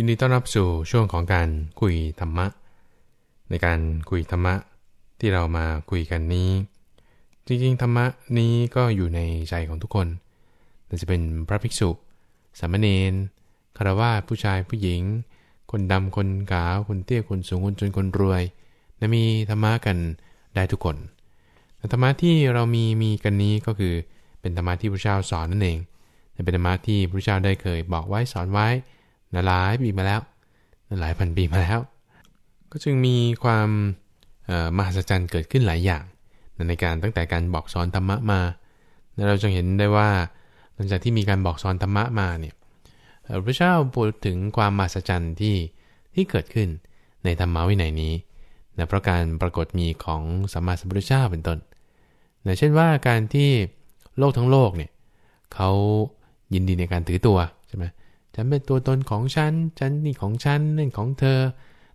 ยินดีต้อนรับสู่ช่วงของการคุยธรรมะ ในการคุยธรรมะที่เรามาคุยกันนี้ จริงๆธรรมะนี้ก็อยู่ในใจของทุกคนแต่จะเป็นพระภิกษุ สามเณรคารวะผู้ชายผู้หญิง คนดำคนขาวคนเตี้ยคนสูงคนจนคนรวยนะมีธรรมะกันได้ทุกคนแต่ธรรมะที่เรามีมีกันนี้ก็คือเป็นธรรมะที่พระเจ้าสอนนั่นเองเป็นธรรมะที่พระเจ้าได้เคยบอกไว้สอนไว้ หลายปีมาแล้วหลายพันปีมาแล้ว ก็จึงมีความมหัศจรรย์เกิดขึ้นหลายอย่าง ในการตั้งแต่การบอกสอนธรรมะมาเราจะเห็นได้ว่า หลังจากที่มีการบอกสอนธรรมะมาเนี่ยพระเจ้าพูดถึงความมหัศจรรย์ที่ที่เกิดขึ้นในธรรมะวินัยนี้นะเพราะการปรากฏมีของสัมมาสัมพุทธเจ้าเป็นต้นนะเช่นว่าการที่โลกทั้งโลกเนี่ยเขายินดีในการถือตัวใช่ไหม ฉันเป็นตัวตนของฉัน ฉันนี่ของฉันนั่นของเธอ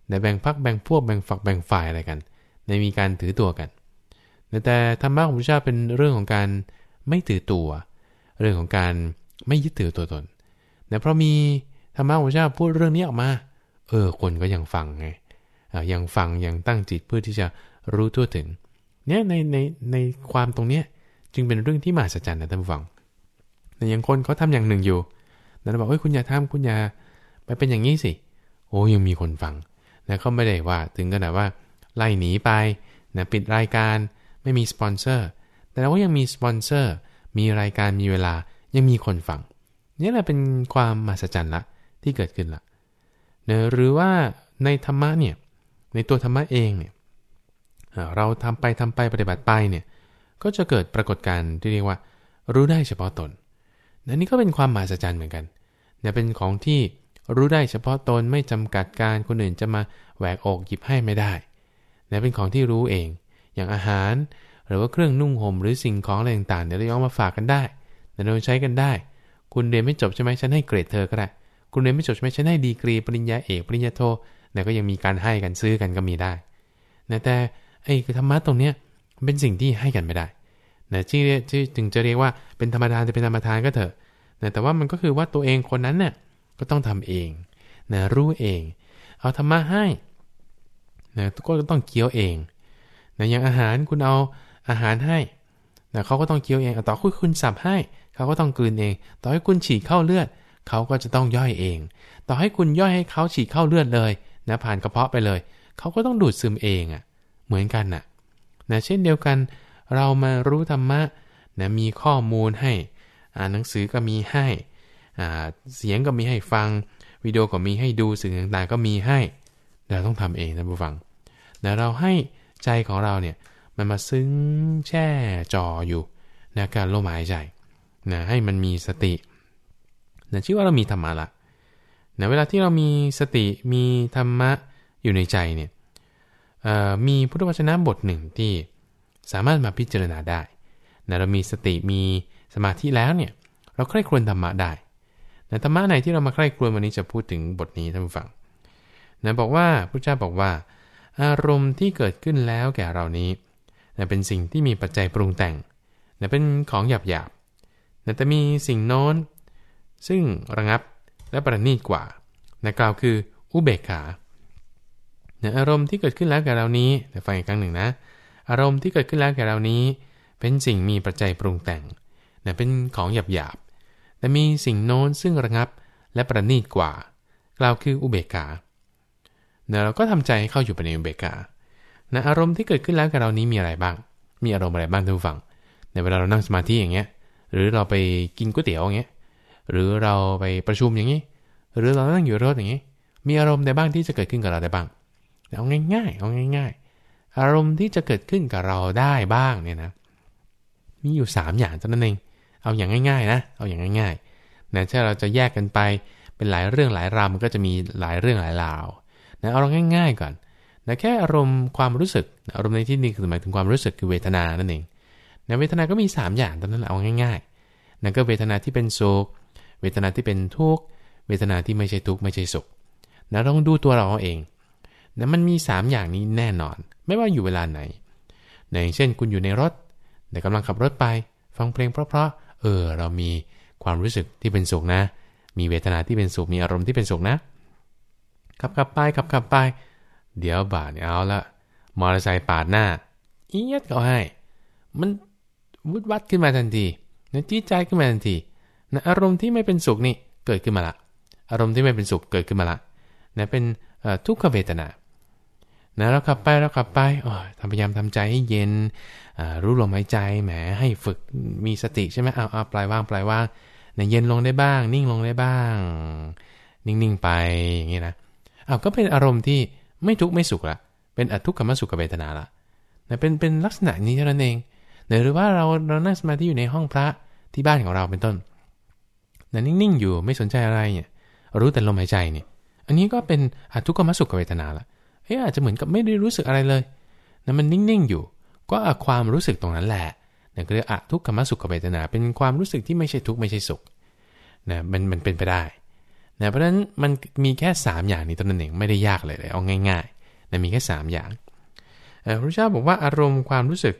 ในแบ่งพักแบ่งพวกแบ่งฝักแบ่งฝ่ายอะไรกัน ในมีการถือตัวกัน แต่ธรรมะของพระเจ้าเป็นเรื่องของการไม่ถือตัว เรื่องของการไม่ยึดถือตัวตนแต่เพราะมีธรรมะของพระเจ้าพูดเรื่องนี้ออกมา เออ คนก็ยังฟังไงยังฟังยังตั้งจิตเพื่อที่จะรู้ทั่วถึง เนี่ยในในในความตรงเนี้ยจึงเป็นเรื่องที่มหัศจรรย์นะท่านผู้ฟังแต่ยังคนเขาทำอย่างหนึ่งอยู่ นั่นบอกเฮ้ยคุณอย่าทำคุณอย่าไปเป็นอย่างนี้สิ โอ้ยังมีคนฟังนะเขาไม่ได้ว่าถึงขนาดว่าไล่หนีไปนะปิดรายการไม่มีสปอนเซอร์ แต่ว่ายังมีสปอนเซอร์ มีรายการมีเวลายังมีคนฟังนี่แหละเป็นความมหัศจรรย์ละที่เกิดขึ้นละนะหรือว่าในธรรมะเนี่ยในตัวธรรมะเองเนี่ยเราทำไปทำไปปฏิบัติไปเนี่ยก็จะเกิดปรากฏการณ์ที่เรียกว่า รู้ได้เฉพาะตน นนี่ก็เป็นความมหัศจรรย์เหมือนกันเนี่ยเป็นของที่รู้ได้เฉพาะตนไม่จำกัดการคนอื่นจะมาแหวกอกหยิบให้ไม่ได้เนี่ยเป็นของที่รู้เอง อย่างอาหาร หรือว่าเครื่องนุ่งห่มหรือสิ่งของอะไรต่างๆเดี๋ยวเราเอามาฝากกันได้เดี๋ยวเราใช้กันได้ คุณเรียนไม่จบใช่ไหมฉันให้เกรดเธอก็ได้ คุณเรียนไม่จบใช่ไหมฉันให้ดีกรีปริญญาเอกปริญญาโทเนี่ยก็ยังมีการให้กันซื้อกันก็มีได้นะแต่ไอ้ธรรมะตรงเนี้ยเป็นสิ่งที่ให้กันไม่ได้ นะที่ที่จึงจะเรียกว่าเป็นธรรมดาจะเป็นธรรมทานก็เถอะนะแต่ว่ามันก็คือว่าตัวเองคนนั้นเนี่ยก็ต้องทำเองนะรู้เอง เอาธรรมะให้นะก็ต้องเคี้ยวเองนะอย่างอาหารคุณเอาอาหารให้นะเขาก็ต้องเคี้ยวเองต่อคุณคุณสับให้ เขาก็ต้องกลืนเอง ต่อให้คุณฉีกเข้าเลือด เขาก็จะต้องย่อยเอง ต่อให้คุณย่อยให้เขาฉีกเข้าเลือดเลยนะผ่านกระเพาะไปเลย เขาก็ต้องดูดซึมเองอะ่ะเหมือนกันน่ะนะเช่นเดียวกัน เรามารู้ธรรมะนะมีข้อมูลให้ อ่านหนังสือก็มีให้อ่าเสียงก็มีให้ฟัง วิดีโอก็มีให้ดูสื่อต่างๆก็มีให้ เราต้องทำเองนะผู้ฟังแต่เราให้ใจของเราเนี่ยมันมาซึ้งแช่จ่ออยู่ในการลมหายใจนะให้มันมีสตินะชื่อว่าเรามีธรรมะละนะเวลาที่เรามีสติมีธรรมะอยู่ในใจเนี่ยมีพุทธวจนะบทหนึ่งที่ สามารถมาพิจารณาได้นะเรามีสติมีสมาธิแล้วเนี่ย เราใคร่ครวญธรรมะได้นะธรรมะไหนที่เรามาใคร่ครวญวันนี้จะพูดถึงบทนี้ท่านผู้ฟังนะบอกว่าพระเจ้าบอกว่า อารมณ์ที่เกิดขึ้นแล้วแก่เรานี้นะเป็นสิ่งที่มีปัจจัยปรุงแต่งนะเป็นของหยาบหยาบนะแต่มีสิ่งโน้น ซึ่งระงับและประณีตกว่านะกล่าวคืออุเบกขานะอารมณ์ที่เกิดขึ้นแล้วแก่เรานี้แต่ฟังอีกครั้งหนึ่งนะ อารมณ์ที่เกิดขึ้นแล้วแก่เรานี้ เป็นสิ่งมีปัจจัยปรุงแต่งนะเป็นของหยาบหยาบแต่มีสิ่งโน้นซึ่งระงับและประณีตกว่า กล่าวคืออุเบกขาเนี่ยเราก็ทำใจให้เข้าอยู่ในอุเบกขานะอารมณ์ที่เกิดขึ้นแล้วกับเรานี้มีอะไรบ้าง มีอารมณ์อะไรบ้างท่านผู้ฟัง ในเวลาเรานั่งสมาธิอย่างเงี้ย หรือเราไปกินก๋วยเตี๋ยวอย่างเงี้ย หรือเราไปประชุมอย่างงี้ หรือเรานั่งอยู่รถอย่างงี้ มีอารมณ์ใดบ้างที่จะเกิดขึ้นกับเราได้บ้าง เอาง่ายๆ เอาง่ายๆ อารมณ์ที่จะเกิดขึ้นกับเราได้บ้างเนี่ยนะมีอยู่ 3 อย่างเท่านั้นเองเอาอย่างง่าย ๆ นะ เอาอย่างง่ายๆนะถ้าเราจะแยกกันไปเป็นหลายเรื่องหลายราวมันก็จะมีหลายเรื่องหลายราวนะเอาเราง่าย ๆ ก่อนนะแค่อารมณ์ความรู้สึก อารมณ์ในที่นี้คือหมายถึงความรู้สึกคือเวทนานั่นเองนะเวทนาก็มี 3 อย่างตอนนั้นเอาง่ายๆนั่นก็เวทนาที่เป็นสุขเวทนาที่เป็นทุกข์เวทนาที่ไม่ใช่ทุกข์ไม่ใช่สุขนะต้องดูตัวเราเองนะมันมี 3 อย่างนี้แน่นอน ไม่ว่าอยู่เวลาไหนในเช่นคุณอยู่ในรถ แต่กำลังขับรถไป ฟังเพลงเพราะๆเออ เรามีความรู้สึกที่เป็นสุขนะ มีเวทนาที่เป็นสุข มีอารมณ์ที่เป็นสุขนะขับขับไปขับขับไป เดี๋ยวบาดเอาละมอเตอร์ไซค์ปาดหน้าเอียดเขาให้ มันวุดวัดขึ้นมาทันทีนะจี้ใจขึ้นมาทันทีนะอารมณ์ที่ไม่เป็นสุขนี่เกิดขึ้นมาละ อารมณ์ที่ไม่เป็นสุขเกิดขึ้นมาละนะเป็นทุกขเวทนา นะเราขับไปเราขับไปอ๋อทำพยายามทำใจให้เย็นรู้ลมหายใจแหมให้ฝึกมีสติใช่ไหมเอาเอาปลายว่างปลายว่างนะเย็นลงได้บ้าง นิ่งลงได้บ้าง นิ่งๆไปอย่างนี้นะเอาก็เป็นอารมณ์ที่ไม่ทุกข์ไม่สุขละเป็นอทุกขมสุขเวทนาละนะเป็นเป็นลักษณะนี้เท่านั้นเองหรือว่าเราเรานั่งสมาธิอยู่ในห้องพระที่บ้านของเราเป็นต้นนะนิ่งๆอยู่ไม่สนใจอะไรเนี่ยรู้แต่ลมหายใจเนี่ยอันนี้ก็เป็นอทุกขมสุขเวทนาละ เฮ้ยอาจจะเหมือนกับไม่ได้รู้สึกอะไรเลยนะมันนิ่งๆอยู่ ก็ความรู้สึกตรงนั้นแหละนั่นก็เรียกอทุกขมสุขเวทนา เป็นความรู้สึกที่ไม่ใช่ทุกข์ไม่ใช่สุขนะมันมันเป็นไปได้นะเพราะฉะนั้นมันมีแค่ 3 อย่างนี้ตัวนั้นเองไม่ได้ยากเลยเลยเอาง่ายๆนะมีแค่ 3 อย่างพระเจ้าบอกว่าอารมณ์ความรู้สึก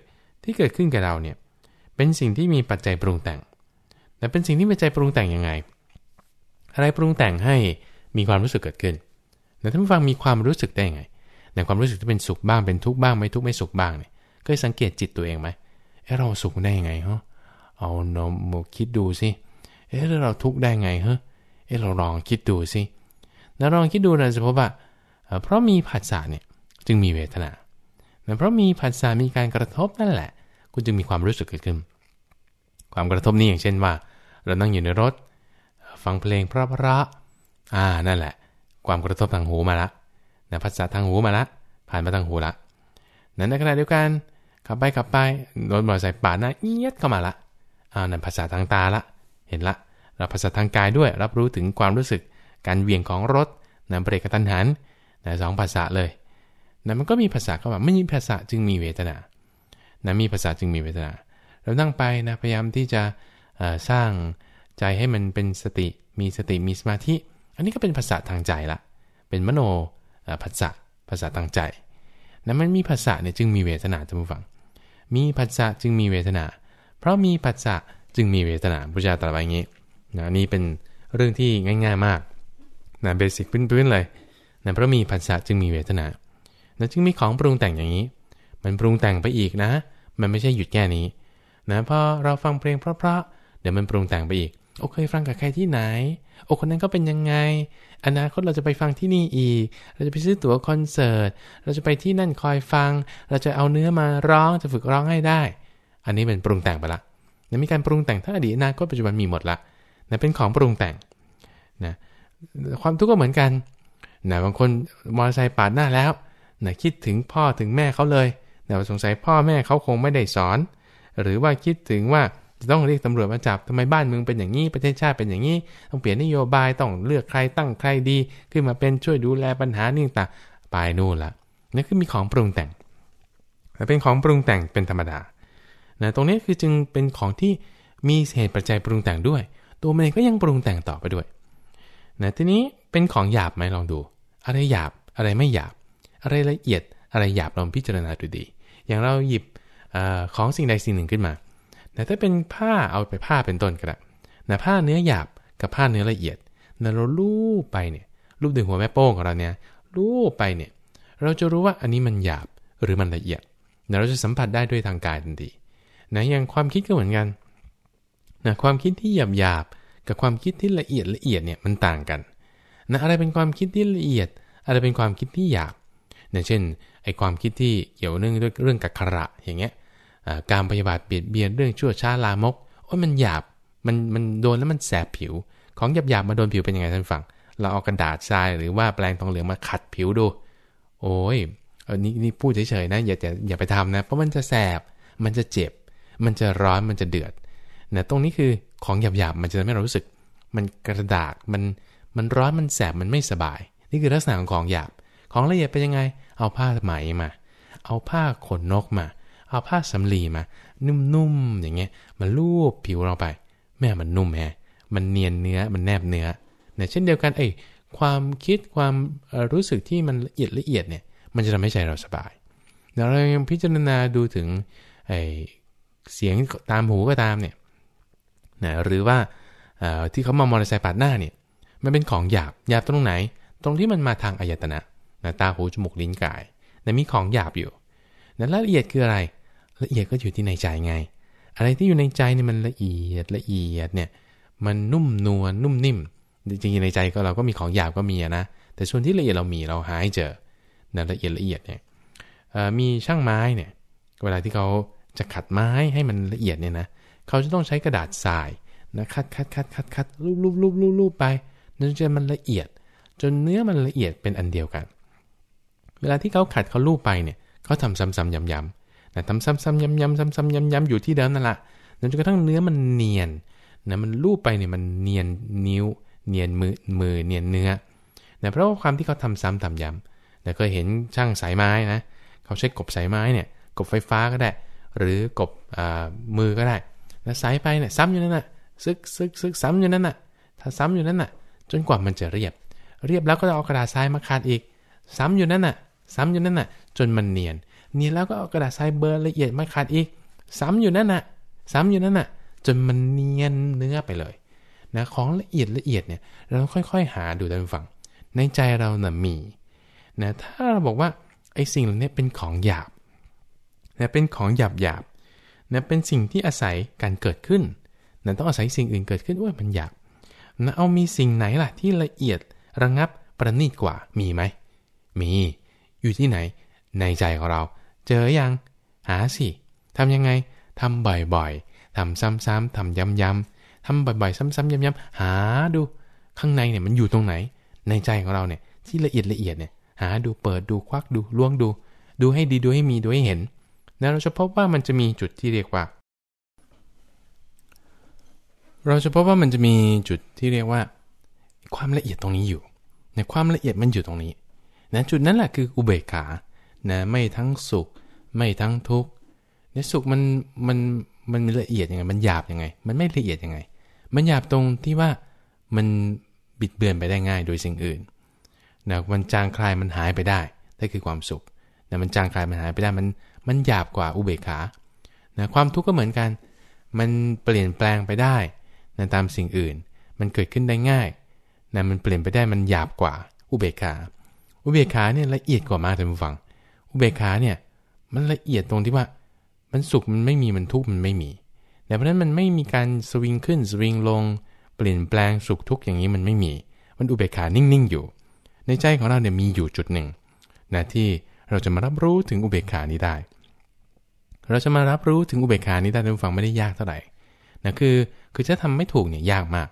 ที่เกิดขึ้นกับเราเนี่ยเป็นสิ่งที่มีปัจจัยปรุงแต่งแต่เป็นสิ่งที่ปัจจัยปรุงแต่งยังไง อะไรปรุงแต่งให้มีความรู้สึกเกิดขึ้นแต่ท่านผู้ฟังมีความรู้สึกได้ยังไง ในความรู้สึกที่เป็นสุขบ้างเป็นทุกข์บ้างไม่ทุกข์ไม่สุขบ้างเนี่ยเคยสังเกตจิตตัวเองไหมเออเราสุขได้ยังไงฮะเอาโนมคิดดูสิเออเราทุกข์ได้ไงฮะเออเราลองคิดดูสิแล้วลองคิดดูเราจะพบว่าเพราะมีผัสสะเนี่ยจึงมีเวทนาเพราะมีผัสสะมีการกระทบนั่นแหละ คุณจึงมีความรู้สึกเกิดขึ้น ความกระทบนี้อย่างเช่นว่า เรานั่งอยู่ในรถ ฟังเพลงเพราะๆอ่านั่นแหละ ความกระทบทางหูมาละ นะภาษาทางหูมาละ ผ่านมาทางหูละนั้นในขณะเดียวกันขับไปขับไปรถมอเตอร์ไซค์ปาดหน้าเอียดเข้ามาละอ่านั่นภาษาทางตาละ เห็นละเราภาษาทางกายด้วย รับรู้ถึงความรู้สึกการเวียงของรถนะเบรกกระทันหันนะสองภาษาเลยนะมันก็มีภาษาเข้ามาไม่มีภาษาจึงมีเวทนานะมีภาษาจึงมีเวทนา เรานั่งไปนะพยายามที่จะสร้างใจให้มันเป็นสติ มีสติมีสมาธิ อันนี้ก็เป็นภาษาทางใจละ เป็นมโน ภาษาภาษาทางใจนะมันมีภาษาเนี่ยจึงมีเวทนาท่านผู้ฟัง มีภาษาจึงมีเวทนา เพราะมีภาษาจึงมีเวทนาพุทธเจ้าตรัสไว้อย่างนี้นะนี่เป็นเรื่องที่ง่าย ๆมากนะเบสิกพื้นๆเลยนะเพราะมีภาษาจึงมีเวทนานะจึงมีของปรุงแต่งอย่างนี้ มันปรุงแต่งไปอีกนะ มันไม่ใช่หยุดแค่นี้นะพอเราฟังเพลงเพราะๆเดี๋ยวมันปรุงแต่งไปอีก โอเคฟังกับใครที่ไหน โอ้คนนั้นก็เป็นยังไง อนาคตเราจะไปฟังที่นี่อีก เราจะไปซื้อตั๋วคอนเสิร์ต เราจะไปที่นั่นคอยฟัง เราจะเอาเนื้อมาร้อง จะฝึกร้องให้ได้ อันนี้เป็นปรุงแต่งไปละนะมีการปรุงแต่งทั้งอดีตอนาคตปัจจุบันมีหมดละนะเป็นของปรุงแต่งนะความทุกข์ก็เหมือนกันนะบางคนมอเตอร์ไซค์ปาดหน้าแล้วนะคิดถึงพ่อถึงแม่เขาเลยแต่สงสัยพ่อแม่เขาคงไม่ได้สอน หรือว่าคิดถึงว่า จะต้องเรียกตำรวจมาจับทำไมบ้านเมืองเป็นอย่างนี้ประเทศชาติเป็นอย่างนี้ต้องเปลี่ยนนโยบายต้องเลือกใครตั้งใครดี ขึ้นมาเป็นช่วยดูแลปัญหานี่ต่างไปนู่นละนั่นคือมีของปรุงแต่งแต่เป็นของปรุงแต่งเป็นธรรมดานะตรงนี้คือจึงเป็นของที่มีเหตุปัจจัยปรุงแต่งด้วย ตัวมันเองก็ยังปรุงแต่งต่อไปด้วยนะทีนี้เป็นของหยาบไหมลองดู อะไรหยาบอะไรไม่หยาบ อะไรละเอียดอะไรหยาบลองพิจารณาดูดี อย่างเราหยิบอของสิ่งใดสิ่งหนึ่งขึ้นมา แต่ถ้าเป็นผ้าเอาไปผ้าเป็นต้นก็ได้นะผ้าเนื้อหยาบกับผ้าเนื้อละเอียดนะเราลูบไปเนี่ยลูบดึงหัวแม่โป้งของเราเนี่ยลูบไปเนี่ย เราจะรู้ว่าอันนี้มันหยาบหรือมันละเอียดนะเราจะสัมผัสได้ด้วยทางกายทันทีนะอย่างความคิดก็เหมือนกันนะความคิดที่หยาบหยาบกับความคิดที่ละเอียดละเอียดเนี่ยมันต่างกันนะอะไรเป็นความคิดที่ละเอียด อะไรเป็นความคิดที่หยาบนะเช่นไอความคิดที่เกี่ยวเนื่องด้วยเรื่องกักขระอย่างเงี้ย การปฏิบัติเบียดเบียนเรื่องชั่วช้าลามกโอ้ยมันหยาบมันมันโดนแล้วมันแสบผิว ของหยาบหยาบมาโดนผิวเป็นยังไงท่านฟัง เราเอากระดาษทรายหรือว่าแปลงทองเหลืองมาขัดผิวดู โอ้ยเออนี่นี่พูดเฉยๆนะอย่าอย่าอย่าไปทำนะ เพราะมันจะแสบ มันจะเจ็บ มันจะร้อนมันจะเดือดนะตรงนี้คือของหยาบหยาบมันจะทำให้เรารู้สึก มันกระดาษมันมันร้อนมันแสบมันไม่สบาย นี่คือลักษณะของของหยาบ ของละเอียดเป็นยังไง เอาผ้าไหมมา เอาผ้าขนนกมา เอาผ้าสำลีมา นุ่มๆอย่างเงี้ยมาลูบผิวเราไป แม่มันนุ่มแฮมันเนียนเนื้อมันแนบเนื้อเนี่ยเช่นเดียวกันไอ้ความคิดความรู้สึกที่มันละเอียดละเอียดเนี่ย มันจะทำให้ใจเราสบายเดี๋ยวเรายังพิจารณาดูถึงไอ้เสียงตามหูก็ตามเนี่ยนะหรือว่าที่เขามามอเตอร์ไซค์ปาดหน้าเนี่ย มันเป็นของหยาบหยาบตรงไหน ตรงที่มันมาทางอายตนะนะตาหูจมูกลิ้นกายนะมีของหยาบอยู่นั้นละเอียดคืออะไร ละเอียดก็อยู่ที่ในใจไง อะไรที่อยู่ในใจเนี่ยมันละเอียดละเอียดเนี่ย มันนุ่มนวลนุ่มนิ่ม จริงๆในใจก็เราก็มีของหยาบก็มีนะ แต่ส่วนที่ละเอียดเรามีเราหาให้เจอนะละเอียดละเอียดเนี่ยมีช่างไม้เนี่ย เวลาที่เขาจะขัดไม้ให้มันละเอียดเนี่ยนะ เขาจะต้องใช้กระดาษทรายนะคัดคัดคัดคัดคัดรูปรูปรูปรูปรูปไปนั่นจะมันละเอียด จนเนื้อมันละเอียดเป็นอันเดียวกัน เวลาที่เขาขัดเขาลูบไปเนี่ยเขาทำซ้ำๆย้ำๆ นะทำซ้ำๆย้ำๆซ้ำๆย้ำๆอยู่ที่เดิมนั่นแหละจนกระทั่งเนื้อมันเนียนนะมันลูบไปเนี่ยมันเนียนนิ้ว เนียนมือมือเนียนเนื้อนะเพราะว่าความที่เขาทำซ้ำทำย้ำนะเคยเห็นช่างสายไม้นะเขาใช้กบสายไม้เนี่ยกบไฟฟ้าก็ได้ หรือกบมือก็ได้แล้วสายไปเนี่ยซ้ำอยู่นั่นน่ะซึกซึกซึกซ้ำอยู่นั่นน่ะถ้าซ้ำอยู่นั่นน่ะ จนกว่ามันจะเรียบ เรียบแล้วก็เอากระดาษทรายมาขัดอีก ซ้ำอยู่นั่นน่ะ ซ้ำอยู่นั่นน่ะ จนมันเนียน นียนแล้วก็เอากระดาษทรายเบอร์ละเอียดมาขัดอีกซ้ำอยู่นั่นน่ะซ้ำอยู่นั่นน่ะ จนมันเนียนเนื้อไปเลยนะของละเอียดละเอียดเนี่ยเราต้องค่อยๆ หาดูด้านฝั่งในใจเราน่ะมีนะถ้าเราบอกว่าไอ้สิ่งเหล่านี้เป็นของหยาบนะเป็นของหยาบหยาบนะเป็นสิ่งที่อาศัยการเกิดขึ้นนะต้องอาศัยสิ่งอื่นเกิดขึ้นว่ามันหยาบนะเอามีสิ่งไหนล่ะที่ละเอียดระงับประณีตกว่ามีไหมมี อยู่ที่ไหนในใจของเรา เจออยัง หาสิทำยังไงทำบ่อยๆทำซ้ำๆทำย้ำๆทำบ่อยๆ ซ้ำๆย้ำๆหาดู ข้างในเนี่ยมันอยู่ตรงไหน ในใจของเราเนี่ยที่ละเอียดละเอียดเนี่ยหาดูเปิดดูควักดูล้วงดู ดูให้ดีดูให้มีดูให้เห็นแล้วเราจะพบว่ามันจะมีจุดที่เรียกว่า เราจะพบว่ามันจะมีจุดที่เรียกว่า ความละเอียดตรงนี้อยู่ในความละเอียดมันอยู่ตรงนี้นะจุดนั้นแหละคืออุเบกขา นะไม่ทั้งสุข ไม่ทั้งทุกข์ในสุขมันมันมันละเอียดยังไง มันหยาบยังไง มันไม่ละเอียดยังไง มันหยาบตรงที่ว่ามันบิดเบือนไปได้ง่ายโดยสิ่งอื่นนะมันจางคลายมันหายไปได้นั่นคือความสุขนะมันจางคลายมันหายไปได้มันมันหยาบกว่าอุเบกขานะความทุกข์ก็เหมือนกัน มันเปลี่ยนแปลงไปได้นะตามสิ่งอื่น มันเกิดขึ้นได้ง่ายนะมันเปลี่ยนไปได้มันหยาบกว่าอุเบกขา อุเบกขาเนี่ยละเอียดกว่ามากท่านผู้ฟัง อุเบกขาเนี่ยมันละเอียดตรงที่ว่ามันสุขมันไม่มีมันทุกข์มันไม่มีแต่เพราะนั้นมันไม่มีการสวิงขึ้นสวิงลง เปลี่ยนแปลงสุขทุกข์อย่างนี้มันไม่มี มันอุเบกขานิ่งๆอยู่ ในใจของเราเนี่ยมีอยู่จุดหนึ่งนะที่เราจะมารับรู้ถึงอุเบกขานี้ได้ เราจะมารับรู้ถึงอุเบกขานี้ได้ท่านผู้ฟังไม่ได้ยากเท่าไหร่นะคือคือถ้าทำไม่ถูกเนี่ยยากมาก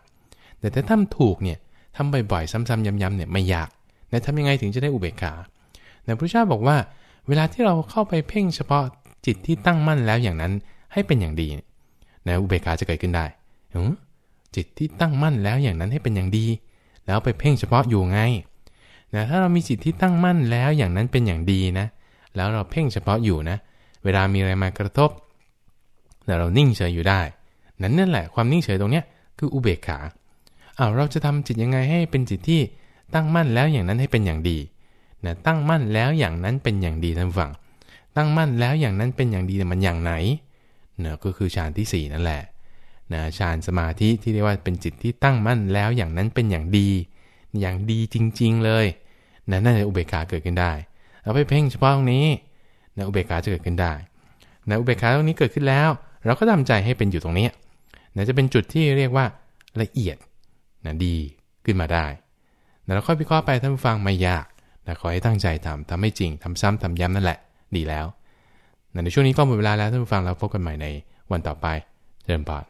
แต่ถ้าทำถูกเนี่ยทำบ่อยๆ ซ้ำๆย้ำๆเนี่ยไม่ยากแต่ทำยังไงถึงจะได้อุเบกขาแต่พระเจ้าบอกว่า เวลาที่เราเข้าไปเพ่งเฉพาะจิตที่ตั้งมั่นแล้วอย่างนั้นให้เป็นอย่างดีนะอุเบกขาจะเกิดขึ้นได้จิตที่ตั้งมั่นแล้วอย่างนั้นให้เป็นอย่างดี แล้วไปเพ่งเฉพาะอยู่ไงนะถ้าเรามีจิตที่ตั้งมั่นแล้วอย่างนั้นเป็นอย่างดีนะ แล้วเราเพ่งเฉพาะอยู่นะ เวลามีอะไรมากระทบแต่เรานิ่งเฉยอยู่ได้ นั้นนั่นแหละความนิ่งเฉยตรงเนี้ยคืออุเบกขาเอาเราจะทำจิตยังไงให้เป็นจิตที่ตั้งมั่นแล้วอย่างนั้นให้เป็นอย่างดี นะตั้งมั่นแล้วอย่างนั้นเป็นอย่างดีท่านฟัง ตั้งมั่นแล้วอย่างนั้นเป็นอย่างดีแต่มันอย่างไหนเนะก็คือฌานที่ 4 นั่นแหละนะฌานสมาธิที่เรียกว่าเป็นจิตที่ตั้งมั่นแล้วอย่างนั้นเป็นอย่างดี อย่างดีจริง ๆเลยนะนั่นจะอุเบกขาเกิดขึ้นได้เอาไปเพ่งเฉพาะตรงนี้นะอุเบกขาจะเกิดขึ้นได้นะอุเบกขาตรงนี้เกิดขึ้นแล้ว เราก็ทำใจให้เป็นอยู่ตรงนี้นะจะเป็นจุดที่เรียกว่าละเอียดนะดีขึ้นมาได้นะเราค่อยพิเคราะห์ไปท่านฟังไม่ยาก นะขอให้ตั้งใจทำทำให้จริงทำซ้ำทำย้ำนั่นแหละ ดีแล้วนะในช่วงนี้ก็หมดเวลาแล้วท่านผู้ฟังเราพบกันใหม่ในวันต่อไปเริ่มปอน